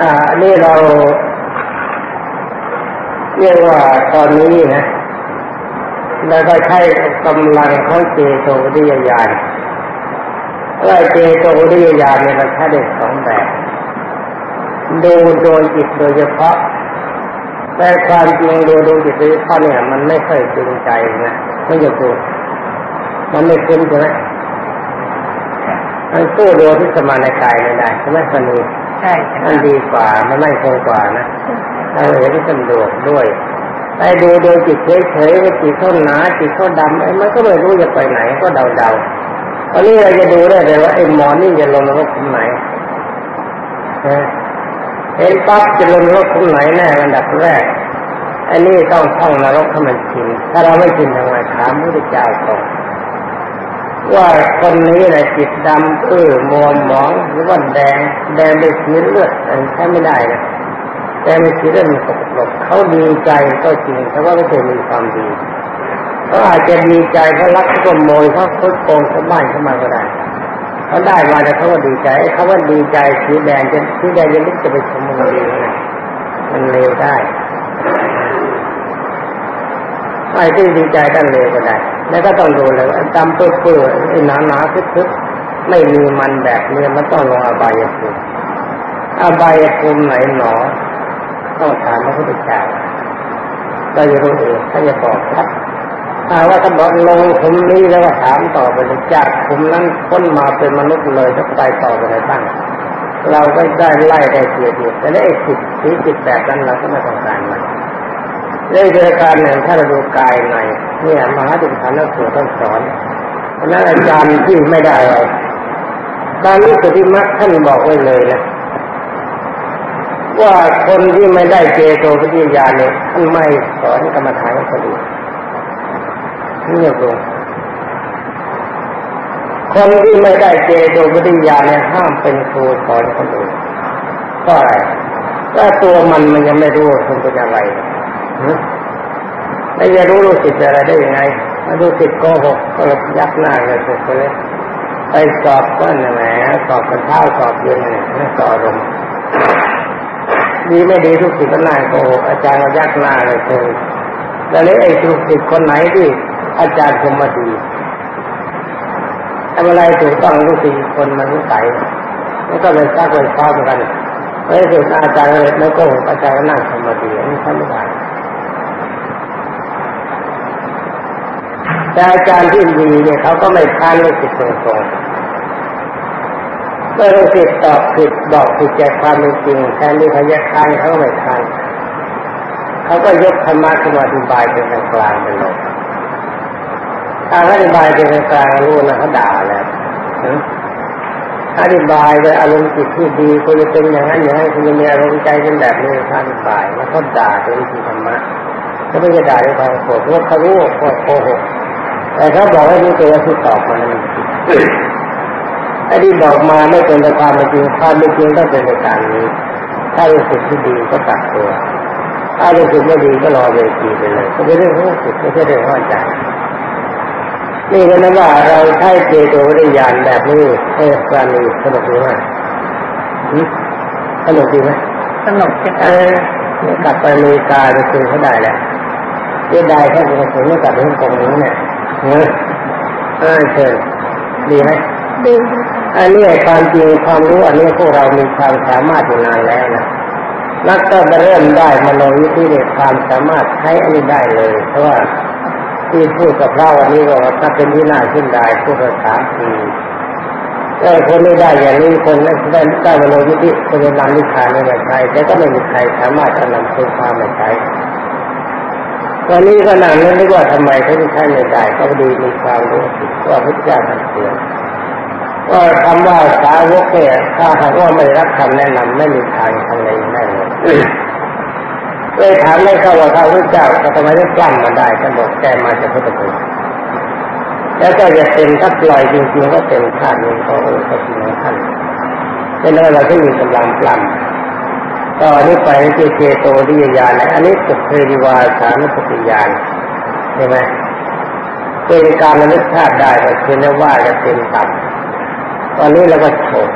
อ่านี่เราเรียกว่าตอนนี้นะเราก็ใช้กำลังของเจโตวิทยายานว่าเจโตวิทยายานเนี่ยเราใช้ได้สองแบบดูโดยจิตโดยเฉพาะ แต่ความจริงดูโดยจิตโดยเฉพาะเนี่ยมันไม่ค่อยจริงใจนะไม่ยกดูมันไม่คุ้นใช่ไหมมันสู้โดยที่สมาในกายไม่ได้ใช่ไหมคนนี้ ใช่มันดีกว่ามันไม่คงกว่านะถ้าเห็นสะดวกด้วยไอ้ดูโดยจิตเฉยๆว่าจิตเขาหนาจิตเขาดำไอ้มันก็ไม่รู้จะไปไหนก็เดาๆตอนนี้เราจะดูได้เลยว่าไอ้หมอนี่จะลงนรกขุมไหนเห็นปั๊บจะลงนรกขุมไหนแน่อันดับแรกไอ้นี่ต้องท่องนรกให้มันชินถ้าเราไม่ชินทำไงถามพระเจ้าก่อน ว่าคนนี้แหละจิตดำเออมัวหมองหรือว่าแดงแดงด้วยสีเลือดอันใช้ไม่ได้นะแต่ไม่สีเลือดมันสกปรกเขาดีใจก็จริงแต่ว่าไม่เคยมีความดีเขาอาจจะดีใจเขารักเขาขโมยเขาคุดโกงเขาบ้านเขามาก็ได้เขาได้มาแต่เขาว่าดีใจเขาว่าดีใจสีแดงจะสีแดงจะนึกจะไปขโมยนะมันเลวได้ ไอ้ที่ดีใจกันเลวก็ได้ แล้วก็ต้องดูเลยว่าดำเปื้อๆไอ้หนาหนาทึบๆไม่มีมันแบบนี้มันต้องลงอบายภูมิอบายภูมิไหนหนอ ต้องถามพระพุทธเจ้าเราจะรู้เองถ้าจะบอกครับถ้าว่าท่านบอกลงภูมินี้แล้วก็ถามต่อไปเลยจากภูมินั้นพ้นมาเป็นมนุษย์เลยจะไปต่อไปไหนบ้างเราก็ได้ไล่ได้เสียดีแต่ได้สิทธิจิตแบบนั้นเราก็ไม่ต้องการมัน เรื่องเกิดการหนึ่งถ้าเราดูกายในเนี่ยมหาดิฐานสูตรต้องสอนเพราะนั้นอาจารย์ที่ไม่ได้เราตอนนี้สุธิมักท่านบอกไว้เลยนะว่าคนที่ไม่ได้เจโตวิทยาเนี่ยท่านไม่สอนกรรมฐานคนอื่นนี่ดูคนที่ไม่ได้เจโตวิทยาเนี่ยห้ามเป็นครูสอนคนอื่นก็อะไรก็ตัวมันมันยังไม่รู้ว่านเป็นอะไร แล้วจะรู้รู้สิอะไรได้ยังไงมาดูสิโกหกก็ยักหน้าเลยสุดเลยไปสอบก็นั่นแหละสอบกันเท้าสอบเย็นเนี่ยไม่สอบลมดีไม่ดีทุกสิก็หน้าโกหกอาจารย์ก็ยักหน้าเลยเลยแล้วเลยไอ้ทุกสิคนไหนที่อาจารย์ชมมาดีทำอะไรถูกต้องรู้สิคนมันรู้ใสแล้วก็เลยซักเลยซ้อมกันไม่สุดอาจารย์เลยแล้วก็อาจารย์ก็นั่งสมาธิอันนี้ทำไม่ได้ แต่อาจารย์ที่ดีเนี่ยเขาก็ไม่ค้านลูกศิษย์ตรงๆเมื่อลูกศิษย์ตอบผิดบอกผิดจากความเป็นจริงแทนที่เขาจะค้านเขาไม่ค้านเขาก็ยกธรรมะขึ้นมาอธิบายเป็นกลางๆไปเลยถ้าอธิบายเป็นกลางรู้นะเขาด่าแล้วอธิบายโดยอารมณ์จิตที่ดีคุณจะเป็นอย่างนั้นอย่างนั้คุณจะมีอารมณ์ใจเป็นแบบนี้ท่านบายแล้วเขาด่าเป็นวิธีธรรมะเขาไม่ได้ด่าด้วยความโกรธเพราะเขารู้ว่าโกหก แต่เขาบอกให้รู้ตัวที่ตอบมานั้นไอ้ที่บอกมาไม่เป็นไปตามจริงความเป็นจริงต้องเป็นไปตามนี้ ถ้ารู้สึกที่ดีก็ตัดตัวถ้ารู้สึกไม่ดีก็รอเวทีไปเลยก็เป็นเรื่องของสุดไม่ใช่เรื่องของใจนี่ก็นะว่าเราใช้เจโตวิญญาณแบบนี้เออสามีสนุกดีมากสนุกดีไหมสนุกใช่ไหมเออกลับไปอเมริกาไปคุยเขาได้แหละเสียดายแค่เป็นคนไม่กลับไปฮ่องกงนี้เนี่ย เออเออเชิญดีไหมดีอันนี้ความจริงความรู้อันนี้พวกเรามีความสามารถอยู่นานแล้วนะนักก็เริ่มได้มโนวิธีเนี่ยความสามารถใช้อันนี้ได้เลย เพราะว่าที่พูดกับพระวันนี้ก็ถ้าเป็นที่น่าขึ้นได้พูดภาษาทีแต่คนไม่ได้อย่างนี้คนได้ได้ได้มโนวิธีคนนำนิทานไม่มาใช้แต่ก็ไม่มีใครสามารถจะนำคุณความมาใช้ วันนี้ก็นั่งนึกว่าทำไมเขาไม่ใช้ไม่ได้ก็ดีมีความรู้สึกว่าพระเจ้าท่านเตือนก็คำว่าสาวกเนี่ยถ้าหากว่าไม่รับคำแนะนำไม่มีทางทำอะไรได้เลยเลยถามไม่เข้าว่าพระพุทธเจ้าก็ทำไมได้กล้ำมาได้ท่านบอกแกมาจากพุทธคุณแล้วก็จะเป็นถ้าปล่อยจริงๆก็เป็นท่านนี้ขาเออเขาจริงของท่านเป็นอะไรเราที่มีกำลังปล้ำ ก็อันนี้ไปที่เจโตดิยญาณอันนี้สุเพริวาสานุสติญาณใช่ไหมเป็นการระลึกชาติได้ก็คือเรียกว่าจะเป็นตับตอนนี้เราก็โฉบ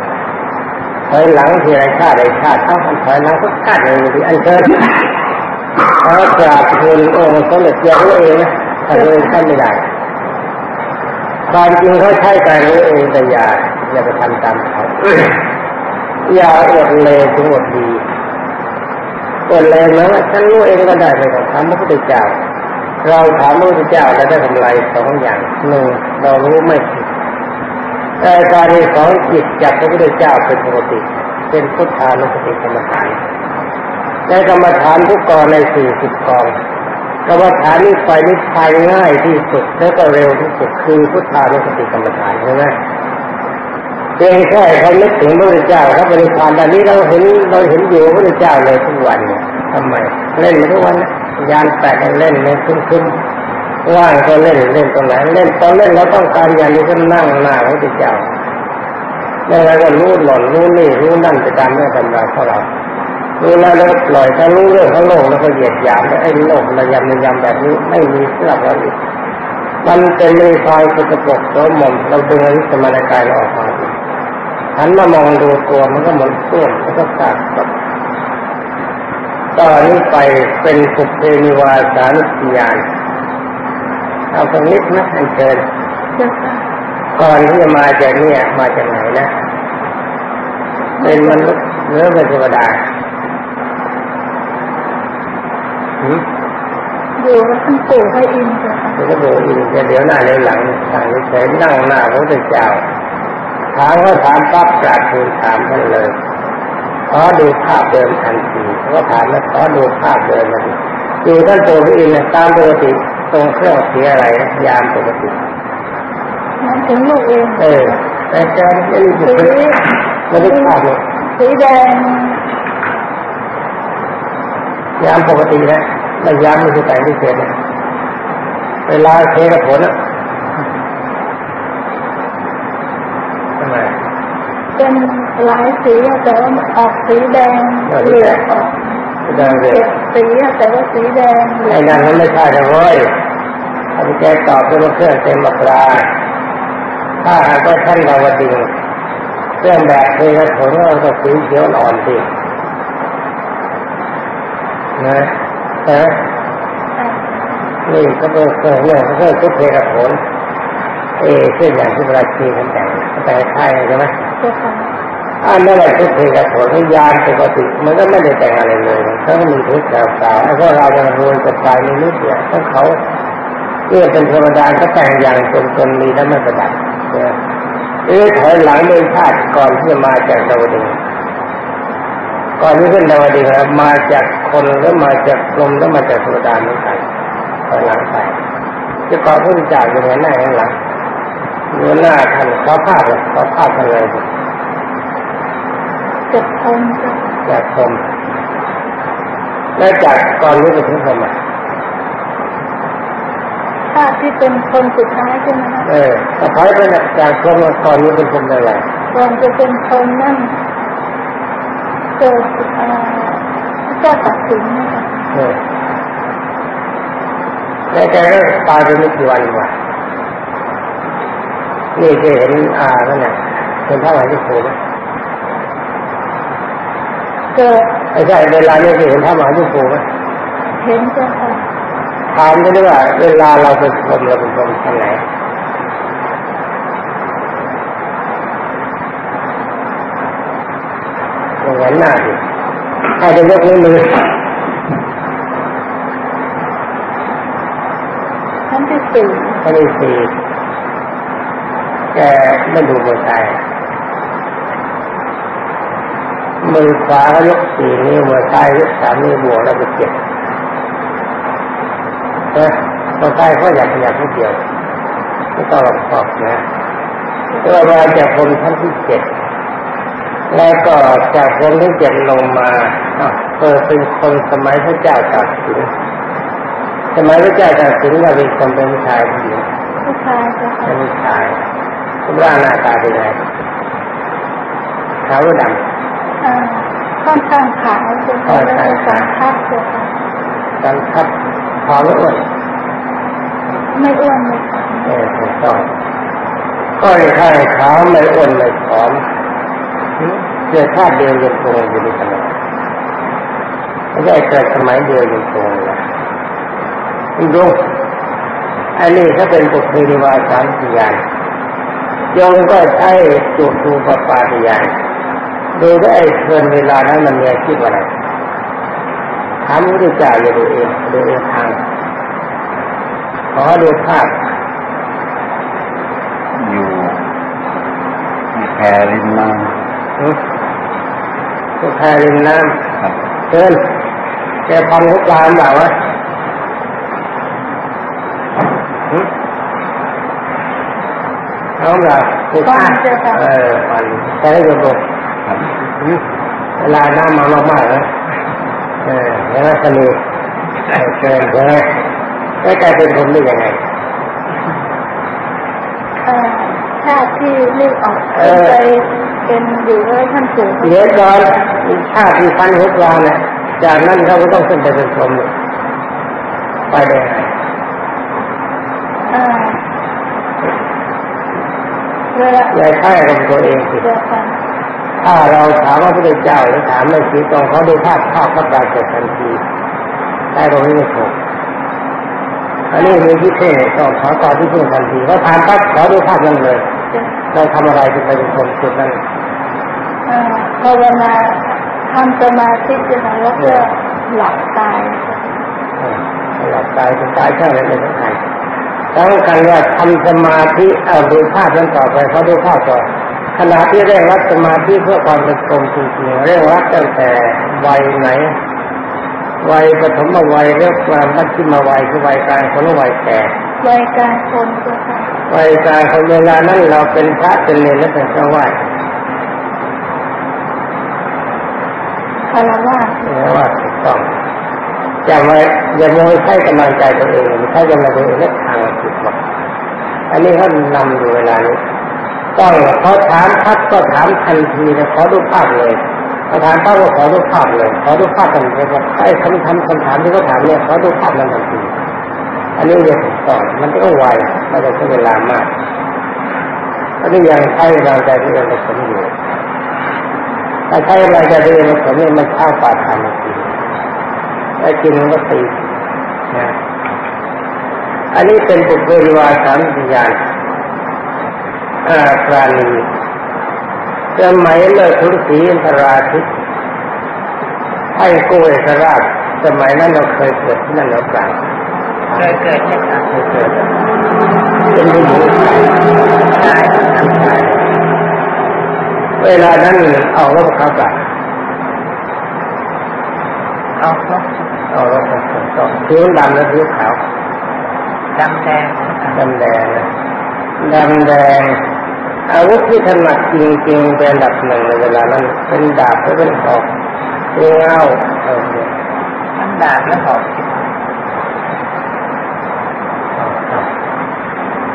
ถอยหลังทีไรชาติไรชาติเท่าถอยหลังก็กัดเลยที่อันเชิญขอกราบทูลองค์สมเด็จเจ้ารู้เองนะถ้ารู้เองท่านไม่ได้ความจริงเขาใช้การรู้เองแต่อย่าอย่าไปทำตามเขาอย่าอดเลยถึงอดดี อดเลยนะฉันรู้เองก็ได้ไม่ต้องทำพระพุทธเจ้า เราถามพระพุทธเจ้าแล้วได้กำไรสองอย่างหนึ่งเรารู้ไม่ผิดแต่การที่สองจิตจากพระพุทธเจ้าเป็นปกติ เป็นพุทธานุสติกรรมฐานในกรรมฐานทุกกองในสี่สิบกองกรรมฐานนี้ไปนิพพานง่ายที่สุดและก็เร็วที่สุดคือพุทธานุสติกรรมฐานใช่ไหม พียงแค่เขานึกถึงพระพุทธเจ้าเขาบริพานตอนนี้เราเห็นเราเห็นอยู่พระพุทธเจ้าเลยทุกวันเนี่ยทำไมเล่นทุกวันยานแตกเล่นเลยคุ้มๆว่างก็เล่นเล่นตรงไหนเล่นตอนเล่นเราต้องการอย่างนี้ก็นั่งหน้าพระพุทธเจ้าแล้วก็รู้หล่นรู้นี่รู้นั่นไปตามเรื่องตำราของเรารู้แล้วแล้วปล่อยถ้ารู้เรื่องของโลกแล้วก็เหยียดหยามไอ้โลกระยำระยำแบบนี้ไม่มีเสื้อเราอีกมันเป็นในความสกปรกโสมมเราดึงอริสมานกายเราออกมา หันมามองดูตัวมันก็เหมือนต้วมมันก็ขาดแบบตอนนี้ไปเป็นสุเพนิวาสานุสยานเอาตรงนิดนะให้เชิญก่อนที่จะมาจากเนี่ยมาจากไหนนะ เป็นมนุษย์เนื้อเป็นเทวดาอยู่กับท่านปู่ให้อินจ้ะมันก็ดูอินจะเดี๋ยวหน้าเดี๋ยวหลังสั่งเฉยนั่งหน้าพระพุทธเจ้า ถามก็ถามปั๊บกราบทูลถามท่านเลยขอดูภาพเดิมทันทีเขาก็ถามแล้วขอดูภาพเดิมมาดิดูท่านปู่พระอินทร์ตามปกติตรงเครื่องเสียอะไรยามปกติมันถึงลูกเองเออแต่แกไม่ได้สีดูไม่ได้ภาพเลยสีแดงยามปกตินะไม่ยามไม่ใช่แต่งพิเศษนะเวลาเทกระผลอะทำไม เป็นหลายสีอะแต่ว่ามันออกสีแดงเหลืองออกแดงเลยเจ็ดสีอะแต่ว่าสีแดงเหลืไอ้องนั่นมันไม่ใช่เลยเว้ยอันนี้แกตอบเป็นว่าเครื่องเต็มอัตราถ้าหากว่าท่านดาวดึงส์เครื่องแบบเทกระผลเราก็สีเขียวอ่อนสินะฮะนี่ก็เป็นเครื่องเนี่ยเครื่องทุกเทกระผลเอเช่นอย่างที่เวลาชีกันแต่งแต่งไทยใช่ไหมเจ้าค่ะ อันนั้นแหละทุกเพลงกับผลยานปกติมันก็ไม่ได้แต่งอะไรเลยเขาก็มีทุกข์สาวแล้วก็เราจะรวยจะตายในนิดเดียวถ้าเขาเมื่อเป็นเทวดาก็แต่งอย่างจนจนมีแล้วไม่ประดับเนี่ยเอ๊ะถอยหลังเดินชาติก่อนที่จะมาจากดาวดึงก่อนที่ขึ้นดาวดึงมาจากคนแล้วมาจากลมแล้วมาจากเทวดาเหมือนกันถอยหลังไปจะก่อนพระเจ้าอย่างนั้นหน้าอย่หลัง เนื้อหน้าท่านเขาภาพเลยเขาภาพอะไรเจ็ดคนจ้ะจากพรหมและจากก่อนนี้ไปถึงพรหมอะภาพที่เป็นคนสุดท้ายใช่ไหมคะเออถ้าถอยไปจากจากพรหมก่อนนี้เป็นพรหมอะไรก่อนจะเป็นคนนั่นเกิดอ่าเจ้าตัดสินนะคะเออแล้วแกก็ตายไปไม่กี่วันว่ะ นี่เคยเห็นอ่านั่นแหละเป็นพระมหาวิโสไหมเกิดไม่ใช่เวลานี้เคยเห็นพระมหาวิโสไหมเห็นเจ้าค่ะถามได้ด้วยว่าเวลาเราเป็นพรหมเราเป็นพรหมทางไหนอย่างนั้นหน้าดิให้ไปยกนิ้วมือชั้นที่สี่ข้อที่สี่ แกไม่ดูมือซ้ายมือขวาก็ยกสี่นิ้วมือซ้ายยกสามนิ้วบวกแล้วก็เจ็ดนะมือซ้ายก็อยากขยับนิดเดียวไม่ต้องหลบขอบนะตัวมาจากคนชั้นที่เจ็ดแล้วก็จากคนที่เจ็ดลงมาอะเกิดเป็นคนสมัยพระเจ้าตากสินสมัยพระเจ้าตากสินเราเป็นคนเป็นชายผู้หญิงผู้ชายเจ้าค่ะเป็นผู้ชาย รูปร่างหน้าตาเป็นไงขาวหรือดอ่าค่อนข้างขาวเจ้าค่ะแล้วก็สันทัดเจ้าค่ะำกันครับขาวหรืออ้วนไม่อ้วนเลยค่ะเออถูกต้องค่อยข้างขาวไม่อ้วนไม่ผอมหืมเกิดชาติเดียวยังคงอยู่ในสมัยไม่ใช่เกิดสมัยเดียวยังคงเลยดูอันนี้ถ้าเป็นปุถุริวาสามสิยา นยงก็ใช้จุดูปปาติยานดูได้เกินเวลานั้นมันมีอาชีพอะไรถามพระพุทธเจ้าอย่าดูเองดูเองทางขอดูภาพอยู่แพรริมน้อืมดูแพริมน้ำครับำเดินแกพันหุบลามแบบว่า เอาละถูกฟันเจอค่ะเออฟันใช้ระบบครับเวลาน้ำมามากๆนะเออแล้วก็สนุกเกินใช่ไหมแล้วกลายเป็นคนได้ยังไงเอ่อชาติที่เลือกออกเออเคยเป็นอยู่ด้วยท่านสูงเดี๋ยวก่อนชาติที่ฟันหุบลามเนี่ยจากนั้นเขาก็ต้องขึ้นไปเป็นพรหมไปได้ไงเอ่อเวลาอย่าใช่กับตัวเองสิเดียวกันถ้าเราถามว่าพระเจ้าหรือถามไม่ชี้ตรงเขาดูภาพภาพก็ปรากฏทันทีได้ตรงนี้ไม่ถูกอันนี้มีที่เท่ต้องขอตอบที่พึ่งทันทีเขาถามปั๊บขอดูภาพนั้นเลยจะเราทำอะไรจะไปเป็นคนจุดนั้นเอ่อภาวนาทำสมาธิจะไหนแล้วก็หลับตายเออหลับตายเป็นตายแค่ไหนไม่สำคัญต้ องการว่าทำสมาธิเอาดูภาพนั้นต่อไปเขาดูภาพต่อขณะที่เร่งรัดสมาธิเพื่อความเป็นกลมจริงๆเร่งรัดตั้งแต่วัยไหน วัยปฐมวัยเรียกว่ามัชชิมวัยคือวัยกลางคนและวัยแก่วัยกลางคนเจ้าค่ะวัยกลางคนเวลานั้นเราเป็นพระเป็นเนรและเป็นเจ้าวาดคารวะเจ้าวาดถูกต้อง อย่ามาอย่าโมยใช้กำลังใจตัวเองใช้กำลังตัวเองและทางผิดหมดอันนี้เขานำอยู่เวลานี้ต้องเขาถามพัดก็ถามทันทีเลยขอดูภาพเลยเขาถามพัดก็ขอดูภาพเลยขอดูภาพทันทีว่าไอ้คำทำคำถามที่เขาถามเนี่ยขอดูภาพนั้นทันทีอันนี้เรียกถูกต้องมันต้องไวไม่ต้ใช้เวลามากอันนี้ยังใช้กำลังใจที่เราผสมอยู่ถ้าใช้กำลังใจที่เราผสมเนี่ยมันเข้าปลาทานมากิน ไอ้กินมันก็ตีนะอันนี้เป็นปุถุริวาสามวิญญาณอาปราณีสมัยเลิกทุนศรีอินทราทิตย์ให้กู้เอกราช สมัยนั้นเราเคยเกิดที่นั่นหรือเปล่าเคยเกิดใช่ไหมไม่เกิดเป็นผู้หญิงชายชายชายเวลานั้นเอารถเขากลับเอาครบ เอารถเขากลับผิวดำและผิวขาวดำแดงดำแดงนะดำแดงอาวุธที่ถนัดจริงๆเป็นอันดับหนึ่งในเวลานั้นเป็นดาบหรือเป็นหอกเป็นเงาเออทั้งดาบและหอก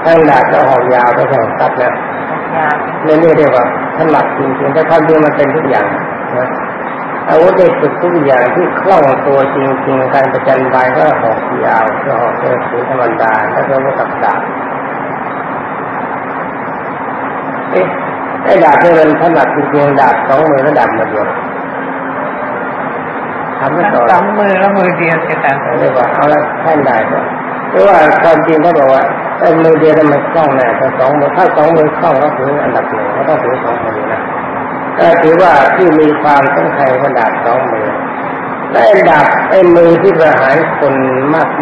ทั้งดาบก็หอกยาวก็แข่งตัดนะยาวนี่นี่เรียกว่าถนัดจริงๆแต่ความจริงมันเป็นทุกอย่างนะ อาวุธได้ฝึกทุกอย่างที่คล่องตัวจริงๆการประจันบานก็หอกยาวก็หอกเสื้อสีธรรมดาแล้วก็กับดาบเอ๊ะไอ้ดาบนี่มันถนัดจริงๆดาบสองมือแล้วดาบมาเดียวทำไม่ต่อสองมือแล้วมือเดียวจะต่างเรียกว่าเอาละแค่ได้ก็เพราะว่าความจริงเขาบอกว่าไอ้มือเดียวมันคล่องแน่แต่สองมือถ้าสองมือคล่องก็ถืออันดับหนึ่งก็ต้องถือสองมือนะ ก็ถือว่าที่มีความสำคัญก็ดาบสองมือและไอ้ดาบไอ้มือที่ประหารคน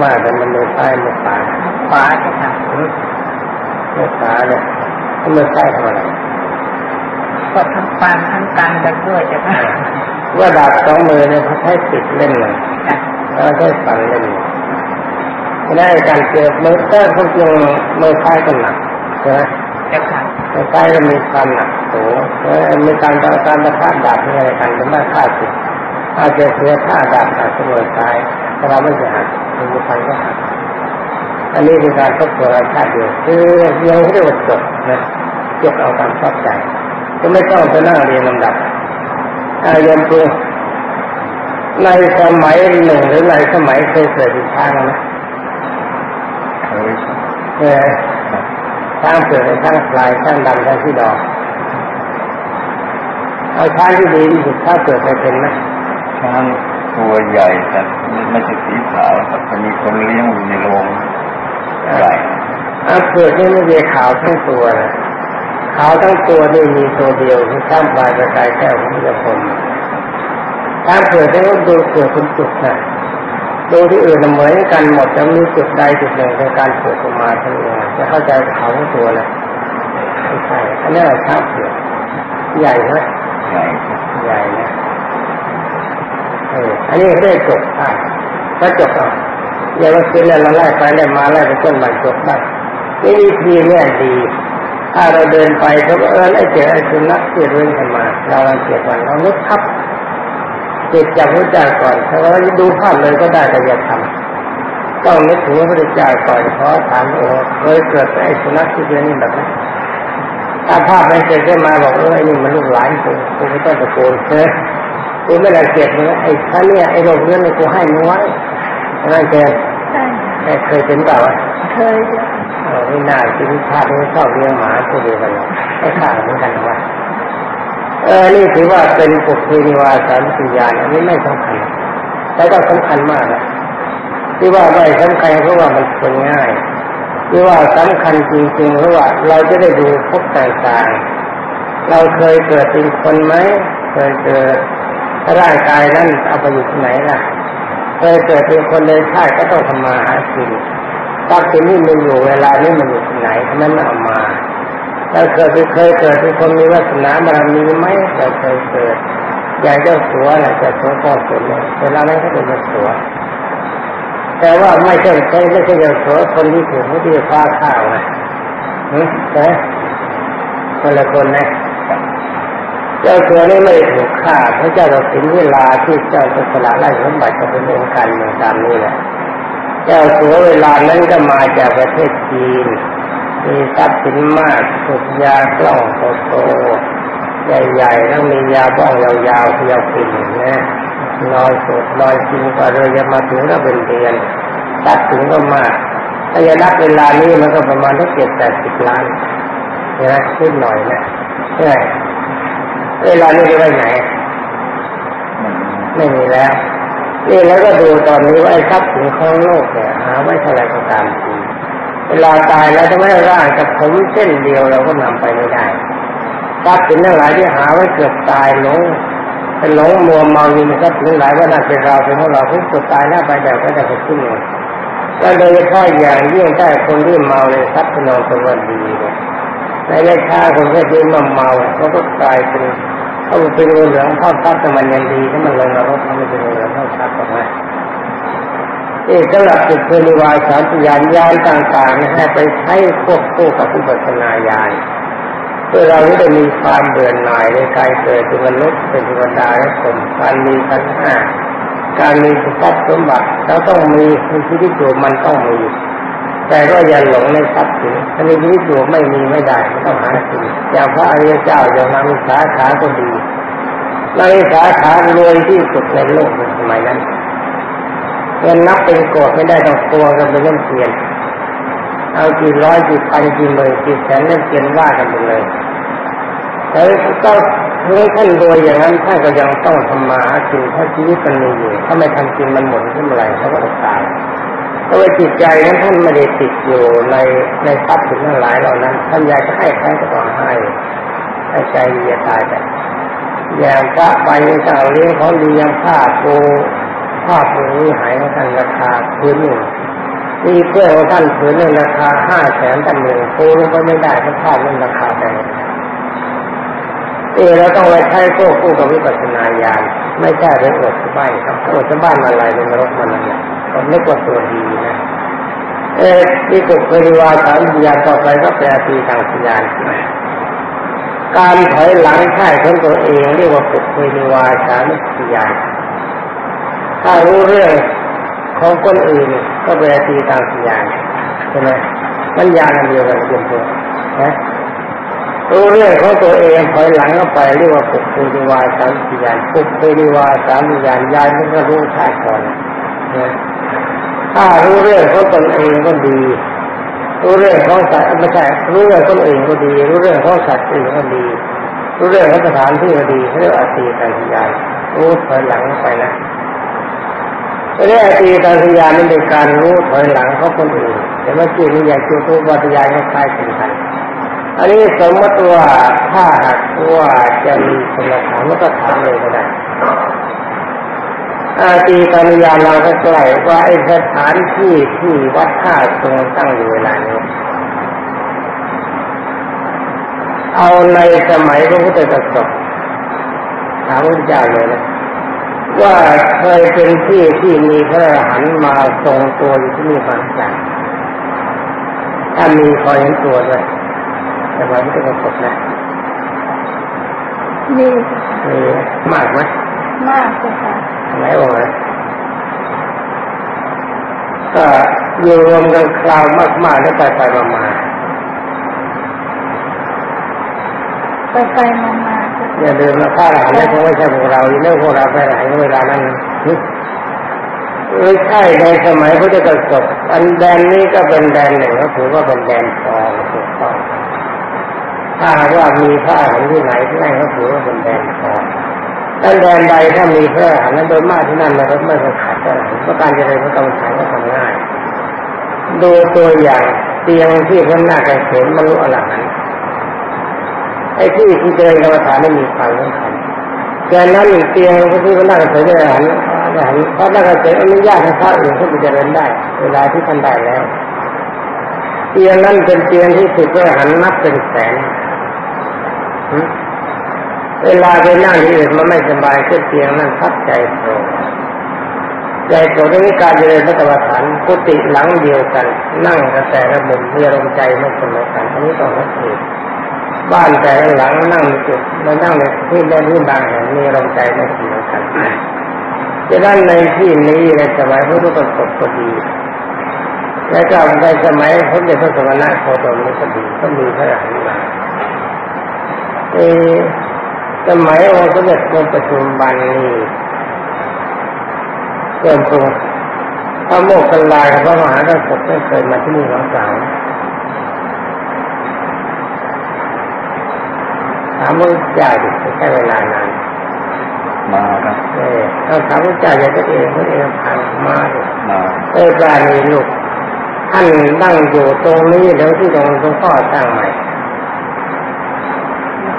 มากๆแต่มันมือซ้ายมือขวาขวาจะต่างมือขวาเนี่ยมือซ้ายทำอะไรก็ทั้งปานทั้งการกันด้วยจะต่างว่าดาบสองมือเนี่ยเขาใช้ติดเล่นเลยแล้วก็สั่นเล่นได้การเกิดมือเต้นเขาจริงมือซ้ายก็หนักใช่ไหม จะต่างมือซ้ายก็มีความหนักสูงแล้วมีการต่อการประทะดาบมีอะไรกันเป็นมากค่าสิอาจจะเสียค่าดาบหักที่มือซ้ายถ้าเราไม่จะหักมือซ้ายก็หักอันนี้เป็นการทบทวนชาติเดียวคือยังไม่ได้ว่าจบนะจบเอาตามชอบใจก็ไม่ต้องไปนั่งเรียนลำดับอายมตัวในสมัยหนึ่งหรือในสมัยเคยเกิดอีกครั้งนะเคยเออ ช้างเผือกในช้างพลายช้างดำช้างที่ดอกเอาช้างที่ดีที่สุดถ้าเกิดไปเป็นไหมช้างตัวใหญ่แต่ไม่ใช่สีขาวแต่จะมีคนเลี้ยงอยู่ในโรงใหญ่เอาเกิดนี่ไม่มีขาวทั้งตัวนะขาวทั้งตัวนี่มีตัวเดียวที่ข้ามปลายกระจายแก้วของจะพมถ้าเกิดได้ก็ดูเกิดเป็นจุดนะ ดูที่อื่นเหมือนกันหมดจะมีจุดใดจุดหนึ่งในการเกิดออกมาทั้งนี้จะเข้าใจเขาตัวนะไม่ใช่อันนี้เราช้างเผือกใหญ่ไหมใหญ่ใหญ่นะเอออันนี้ได้จบได้ก็จบอะอย่าว่าคืนนั้นเราไล่ไปไล่มาไล่ไปต้นใหม่จบได้นี่วิธีเนี่ยดีถ้าเราเดินไปเขาก็เออไอ้เจ้าไอ้สุนัขเกิดเรื่องขึ้นมา เราลังเกียจมันเรานึกทับ จิตจากพระเจ้าก่อนถ้าเราดูภาพเลยก็ได้แต่อย่าทำต้องนึกถึงพระพุทธเจ้าก่อนเพราะถามโอ้เคยเกิดไอ้สุนัขที่เดือนนี้แบบนี้ถ้าภาพมันเกิดขึ้นมาบอกเออไอ้นี่มันลูกหลานกูกูไม่ต้องตะโกนเออกูไม่รังเกียจมันไอ้ท่านเนี่ยไอ้โรคเรื่องนี้กูให้มึงไว้นั่นเกินใช่แต่เคยเป็นเปล่าวะเคยจ้ะเออไม่น่าชีวิตชาตินี้ชอบเลี้ยงหมาตัวเดียวกันหรอกไม่ขาดเหมือนกันหรอวะ เออนี่ถือว่าเป็นปุถุนิวาสารปิญญาณอันนี้ไม่สำคัญแต่ก็สำคัญมากนะที่ว่าไม่สำคัญเพราะว่ามันเป็นง่ายที่ว่าสำคัญจริงๆเพราะว่าเราจะได้ดูพบต่างๆเราเคยเกิดเป็นคนไหมเคยเกิดร่างกายนั้นเอาไปอยู่ที่ไหนล่ะเคยเกิดเป็นคนในชาติก็ต้องทำมาหากินทรัพย์สินที่มีอยู่เวลานี้มันอยู่ที่ไหนทำไมไม่เอามา เราเกิดเป็นเคยเกิดเป็นคนมีวาสนาบารมีไหมเราเคยเกิดอย่างเจ้าสัวนะเจ้าสัวพ่อสุดเลยเวลานั้นก็เป็นเจ้าสัวแต่ว่าไม่ใช่ใช่ไม่ใช่เจ้าสัวคนที่ถูกเขาที่ฟ้าข้าวนะหึแต่คนละคนนะเจ้าตัวนี้ไม่ถูกฆ่าพระเจ้าตัดสินเวลาที่เจ้าสละไล่สมบัติจะเป็นองค์การเมืองตามนี้แหละเจ้าตัวเวลานั้นก็มาจากประเทศจีน มีทรัพย์สินมากสุดยากล้องโตๆใหญ่ๆแล้วมียาบ้องยาวๆที่ยาวกินนะนอนสดนอนกินก็เลยจะมาถึงก็เป็นเดือนทรัพย์สินก็มากถ้าจะนับเวลานี้มันก็ประมาณทั้งเจ็ดแปดสิบล้านนะนิดหน่อยนะใช่เวลานี้จะไปไหน ไม่มีแล้วนี่แล้วก็ดูตอนนี้ว่าไอ้ทรัพย์สินของโลกเนี่ยหาไว้เท่าไหร่ก็ตามที เวลาตายแล้วถ้าไม่ร่างกับผมเส้นเดียวเราก็นำไปไม่ได้ทรัพย์สินทั้งหลายที่หาไว้เกือบตายหลงเป็นหลงมัวเมาอยู่ในทรัพย์สินหลายว่าน่าเป็นเราเป็นของเราเพิ่งเกือบตายแล้วไปแต่ก็จะไปขึ้นเองก็โดยเฉพาะอย่างยิ่งได้คนที่เมาเลยทรัพย์สินเราเป็นวันดีเนี่ยในเลขาคนที่ดีมาเมาเขาก็กลายเป็นเขาเป็นเหลืองทอดทับแต่มันยังดีถ้ามันลงนรกมันไม่เป็นเหลืองทอดทับหรอกนะนี่สำหรับจุดเพลิวาสารยานยานต่างๆให้ไปใช้ควบคู่กับอุปสนาญาณเพื่อเราจะมีความเบื่อหน่ายในการเกิดเป็นมนุษย์เป็นเทวดาและคนการมีขันห้าการมีทรัพย์สมบัติเราต้องมีในชีวิตอยู่มันต้องมี แต่ก็อย่าหลงในทรัพย์สินถ้าในชีวิตอยู่ไม่มีไม่ได้ต้องหาสิอย่างพระอริยเจ้าอย่างนางสาขาก็ดีนางสาขารวยที่สุดในโลกในสมัยนั้น เงินนับเป็นโกดไม่ได้ต้องตัวกันเป็นเล่นเทียนเอากี่ร้อยกี่พันกี่หมื่นกี่แสนเล่นเทียนว่ากันไปเลยแต่ก็ถึงท่านรวยอย่างนั้นท่านก็ยังต้องทำมาหากินถ้าชีวิตมันมีอยู่ถ้าไม่ทำกินมันหมดขึ้นเมื่อไหร่เขาก็อดตายเพราะว่าจิตใจนั้นท่านไม่ได้ติดอยู่ในในทรัพย์สินทั้งหลายเหล่านั้นท่านอยากให้ใครก็ต้องให้ใใจดีจะตายไปอย่างพระไปต่างเลี้ยงเขาดีอย่างผ้าปู ผ้าปูนี้หายของท่านราคาพื้นหนึ่งมีเพื่อนของท่านผืนหนึ่งราคาห้าแสนตำหนึ่งปูลงไปไม่ได้เพราะผ้ามันราคาแพงเออเราต้องไปใช้ควบคู่กับวิปัสสนาญาณไม่ใช่ไปองอดสบายครับอดสบายมาอะไรในนรกมันนั่นแหละผมนึกว่าตัวดีนะเออที่สุดบริวาสามญาณต่อไปก็แปลตีทางสัญญาณการถอยหลังค่ายของตัวเองเรียกว่าปุเพนิวาสานญาณ ถ้ารู้เรื่องของคนอื่นก็แปลตีทางสัญญาณใช่ไหมมันยานันเดียวกันเพียงตัวนะรู้เรื่องของตัวเองถอยหลังเข้าไปเรียกว่าปุเพนิวาสานุสญาณปุเพนิวาสานุสญาณยานมันก็รู้ชาติก่อนนะถ้ารู้เรื่องของตนเองก็ดี รู้เรื่องของสัตว์ไม่ใช่รู้เรื่องคนอื่นก็ดี รู้เรื่องของสัตว์อื่นก็ดี รู้เรื่องสถานที่ก็ดีเขาเรียกอาตีตัญญารู้ถอยหลังไปนะ เรียกอาตีตัญญานี่เป็นการรู้ถอยหลังเขาคนอื่นแต่เมื่อกี้นี่อยากจะรู้วัตยายคล้ายกันอันนี้สมมติว่าถ้าหากว่าจะมีคนมาถามก็ถามเลยก็ได้อาตีตัญญาเราก็ใกล้ว่าไอ้สถานที่ที่วัดท่าทรงตั้งอยู่เวลานี้เอาในสมัยพระพุทธเจ้าถามพระเจ้าเลยนะ ว่าเคยเป็นที่ที่มีพระอรหันต์มาทรงตัวอยู่ที่นี่บางอย่างถ้ามีคอยเห็นตัวด้วยแต่ว่าไม่ต้องกดนะมีมีมากไหมมากเลยค่ะไหนองค์นะก็อยู่รวมกันคราวมากๆแล้วไปไปมามาไปไปมามาค่ะ อย่าลืมนะข้าหลานนี่คงไม่ใช่พวกเราเรื่องพวกเราไปไหนเวลานั้นนี่ไม่ใช่ในสมัยพุทธกาลอันแดนนี้ก็เป็นแดนหนึ่งก็ถือว่าเป็นแดนทองถูกต้องถ้าว่ามีพระอรหันต์ที่ไหนที่นั่นก็ถือว่าเป็นแดนทองถ้าแดนใดถ้ามีพระอรหันต์นั้นโดยมากที่นั่นมันก็ไม่ต้องขาดพระอรเพราะการเจริญพระกรรมฐานก็ทำง่ายดูตัวอย่างเตียงที่พระหน้ากันเขนบรรลุอรหันต์ ไอ้ที่ที่เดินกรรมฐานไม่มีความสำคัญแต่นั้นเตียงที่พระหน้ากันเขนได้อรหันต์อรหันต์พระน้ากันเขนอนุญาตให้พระอื่นขึ้นไปเจริญได้ เวลาที่ท่านได้แล้ว เตียงนั้นเป็นเตียงที่ถูกพระอรหันนับเป็นแสนเวลาไปนั่งที่อื่นมันไม่สบายขึ้นเตียงนั่นพักใจโปร่งใจโปร่งในการเจริญพระกรรมฐานกุฏิหลังเดียวกัน นั่งกระแต่ละมุมมีอารมณ์ใจไม่เสมอกันอันนี้ต้องสังเกต บ้านแต่หลังนั่งจุดมานั่งในที่ใดที่บางแห่งมีอารมใจไม่เสมอกันจะด้านในที่นี้ในสมัยพระพุทธศกก็ดีและก็ในสมัยพระเดชพระสมณะโคดมนี่ก็ดีก็มีพระอรหันต์มาเอสมัยองค์สมเด็จกรมประชุมบันนี่เกินตรงพระโมกขลายกับพระมหาดังศพไม่เคยมาที่นี่หรอกสาว ถามว่าจ่ายดิใช้เวลานานมาครับเออถ้าถามว่าจ่ายอยากจะเองเขาเองผ่านมาเลยมาเออปลาณีลูกท่านนั่งอยู่ตรงนี้แล้วที่ตรงตรงพ่อสร้างใหม่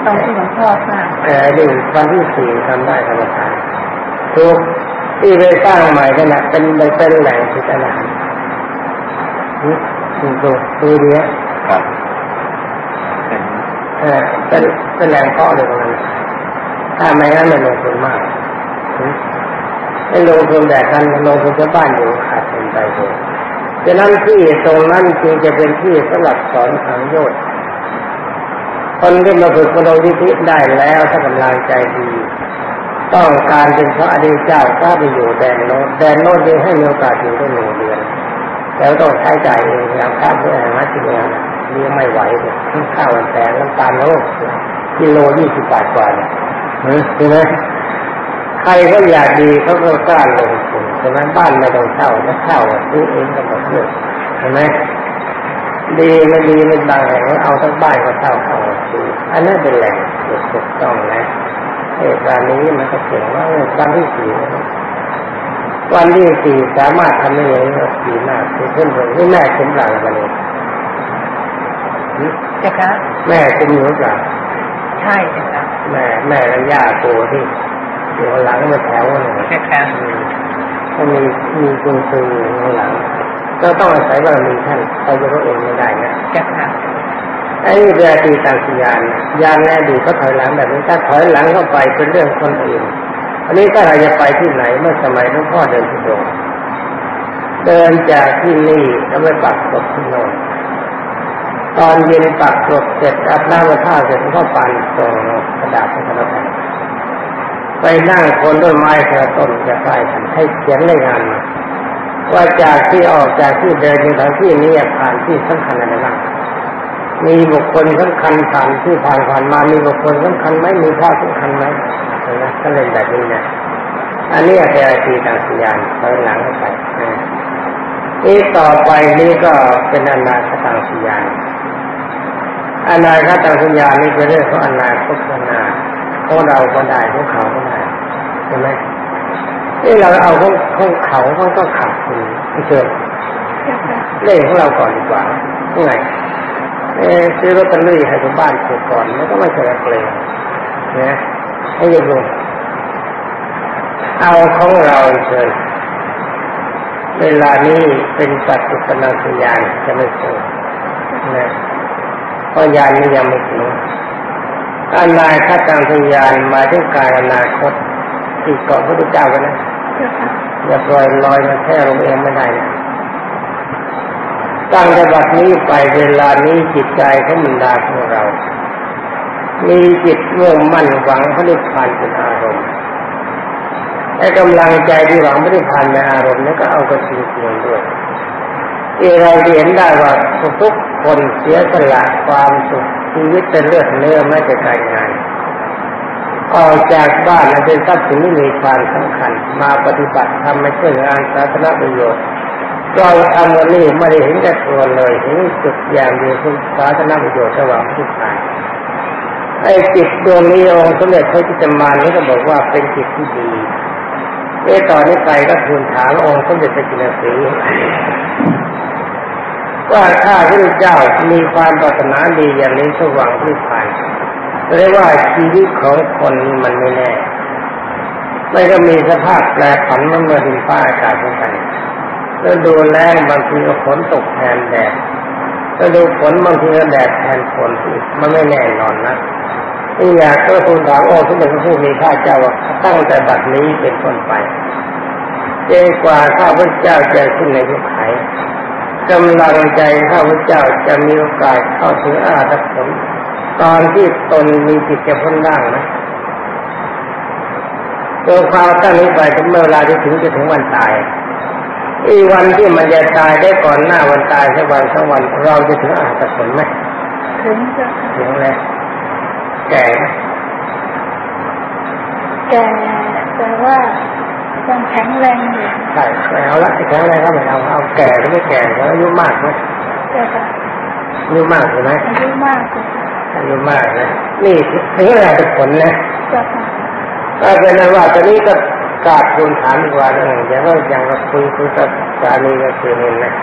ตรงที่หลวงพ่อสร้างเออดูวันที่สี่ทำได้ธรรมชาติทุกที่ไปสร้างใหม่ขนาดเป็นเป็นแหล่งสิทธิ์อาหารนี่ดูดูดูดีนะครับเป็น เป็นเป็นแหล่งเพาะเลยตรงนั้นถ้าไม่งั้นมันลงทุนมากไม่ลงทุนแต่กันลงทุนชาวบ้านอยู่ขาดทุนไปเลยฉะนั้นที่ตรงนั้นจึงจะเป็นที่สำหรับสอนทางโยชน์คนที่มาฝึกมโนวิธิได้แล้วถ้ากำลังใจดี ต้องการเป็นพระอริยเจ้าก็ไปอยู่แดนโน้นแดนโน้นยังให้มีโอกาสอยู่ได้หนึ่งเดือนแล้วต้องใช้จ่ายเองอย่างข้าวเพื่อหากินเอง เลี้ยงไม่ไหวเลยข้าวมันแพงน้ำตาลโลกกิโลยี่สิบบาทกว่าเนี่ยใช่ไหมใครก็อยากดีเขาก็กล้าลงทุนใช่ไหมบ้านไม่ต้องเช่าถ้าเช่าซื้อเองก็หมดเรื่องเห็นไหมดีไม่ดีไม่บางแห่งเอาทั้งบ้านก็เช่าเขาซื้ออันนั้นเป็นแหล่งถูกต้องนะเหตุการณ์นี้มันก็เขียนว่าวันที่สี่วันที่สี่สามารถทำได้เลยปีหน้าคือเพื่อนเพื่อนนี่แม่คุ้มหลังกันเลย จ้ะคะแม่คุ้มอยู่กับใช่จ้ะคะแม่แม่และย่าโตที่อยู่ข้างหลังมาแถวหนึ่งจ้ะคะก็มีมีคุณครูอยู่ข้างหลังก็ต้องอาศัยบารมีท่านเอาตัวเองไม่ได้นะจ้ะคะไอ้นี่เป็นอดีตตังสยานยานแน่ดีก็ถอยหลังแบบนี้ถ้าถอยหลังเข้าไปเป็นเรื่องคนอื่นอันนี้ถ้าเราจะไปที่ไหนเมื่อสมัยหลวงพ่อเดินทุดงค์เดินจากที่นี่แล้วไปปักกดที่โน่น ตอนเย็นปักกดเสร็จอาบน้ำมาท่าเสร็จก็ปั่นส่งกระดาษให้กระดาษไปนั่งคนต้นไม้กระต้นจะใกล้กันให้เขียนในงานมาว่าจากที่ออกจากที่เดินถึงที่นี้ผ่านที่สำคัญอะไรบ้างมีบุคคลสำคัญผ่านที่ผ่านผ่านมามีบุคคลสำคัญไหมมีพระสำคัญไหมนไหมก็เล่นแบบนี้นะอันนี้เป็นไอทีทางสัญญาณถอยหลังเข้าไปนะ นี่ต่อไปนี้ก็เป็นอนาคตางสัญญาอนาคตังสัญญานี่เป็นเรื่องของอนาคตข้างหน้าของเราก็ได้ของเขาก็ได้ใช่ไหมที่เราเอาของของเขาเขาก็ขาดทุนไม่เชื่อเจ้าค่ะเล่ของเราก่อนดีกว่าไงเออซื้อลอตเตอรี่ให้ชาวบ้านถูกก่อนแล้วก็ไม่ใช่เกรงนะให้ยกลงเอาของเราเชิญ เวลานี้เป็นปัจจุบันสัญาณจะไม่เจอนะเพราะยานนี้ยังไม่ถึงอนาคตสัญญาณหมายถึงการอนาคตที่เกาะพระพุทธเจ้ากันนะอย่าปล่อยลอยมาแค่ลงเองไม่ได้นะตั้งแต่บัดนี้ไปเวลานี้จิตใจของบรรดาของเรา มีจิตมุ่งมั่นหวังพระนิพพานเป็นอารมณ์ และกำลังใจที่หวังพระนิพพานในอารมณ์นี้ก็เอากระชิงเกียงด้วยที่เราเห็นได้ว่าทุกคนเสียสละความสุขชีวิตเป็นเลือดเนื้อไม่แต่การงานออกจากบ้านเป็นทรัพย์สินที่มีความสำคัญ มาปฏิบัติทำมาช่วยงานสาธารณประโยชน์เราทำวันนี้ไม่ได้เห็นแก่ตัวเลยเห็นจุดอย่างเดียวคือสาธารณประโยชน์ระหว่างผู้ชายไอ้จิตดวงนี้องค์สมเด็จพระจิตรมานี่ก็บอกว่าเป็นจิตที่ดี เอตอนนี้ไปก็ทูลถามองค์สมเด็จพระจินสีว่าข้าพระเจ้ามีความปรารถนาดีอย่างนี้สว่างที่ผ่านเรียกว่าชีวิตของคนมันไม่แน่ไม่ก็มีสภาพแปรผันมันเมื่อดินฟ้าอากาศเหมือนกันแล้วดูแรงบางทีก็ฝนตกแทนแดดแล้วดูฝนบางทีก็แดดแทนฝนมันไม่แน่นอนนะ นี่อยากก็ทูลถามโอ้ทุกคนผู้มีข้าเจ้าว่าตั้งแต่บัดนี้เป็นต้นไปเจกว่าข้าพเจ้าจะขึ้นในยุคไขกำลังใจข้าพเจ้าจะมีโอกาสเข้าถึงอาตผลตอนที่ตนมีจิตจะพ้นได้ไหมตัวความตั้งนี้ไปถึงเมื่อเวลาที่ถึงจะถึงวันตายอีวันที่มันจะตายได้ก่อนหน้าวันตายสักวันสองวันเราจะถึงอาตผลไหมถึงเจ้าค่ะถึงแล้ว แก่ไหมแก่แต่ว่ายังแข็งแรงอยู่ใช่ไม่เอาละไอ้แข็งแรงก็ไม่เอาเอาแก่หรือไม่แก่แล้วอายุมากไหมเจ้าค่ะอายุมากใช่ไหมอายุมากเจ้าค่ะอายุมากนะนี่ถึงเวลาจะผลนะเจ้าค่ะก็เป็นนั้นว่าตอนนี้ก็กราบทูลถามดีกว่าเรื่องอย่างว่าอย่างเราคุยคุยกับสามีก็คือนี่นะ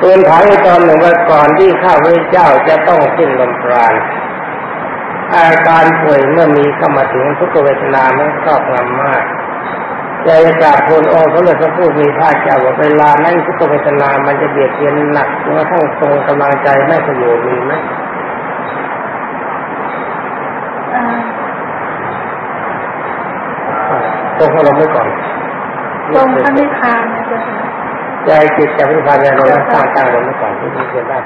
ทูลถามในตอนหนึ่งว่าก่อนที่ข้าพเจ้าจะต้องสิ้นลมปราณ อาการป่วยเมื่อมีเข้ามาถึงทุกขเวทนามันครอบงำมากใจกราบทูลองค์สมเด็จพระผู้มีพระเจ้าว่าเวลานั้นทุกขเวทนามันจะเบียดเบียนหนักจนกระทั่งทรงกำลังใจไม่สงบมีไหมอ่าตรงของเราไม่ก่อนตรงพระนิพพานนะเจ้าค่ะใจจิตจะพิพากษาเราตั้งตั้งเราไม่ก่อนที่จะได้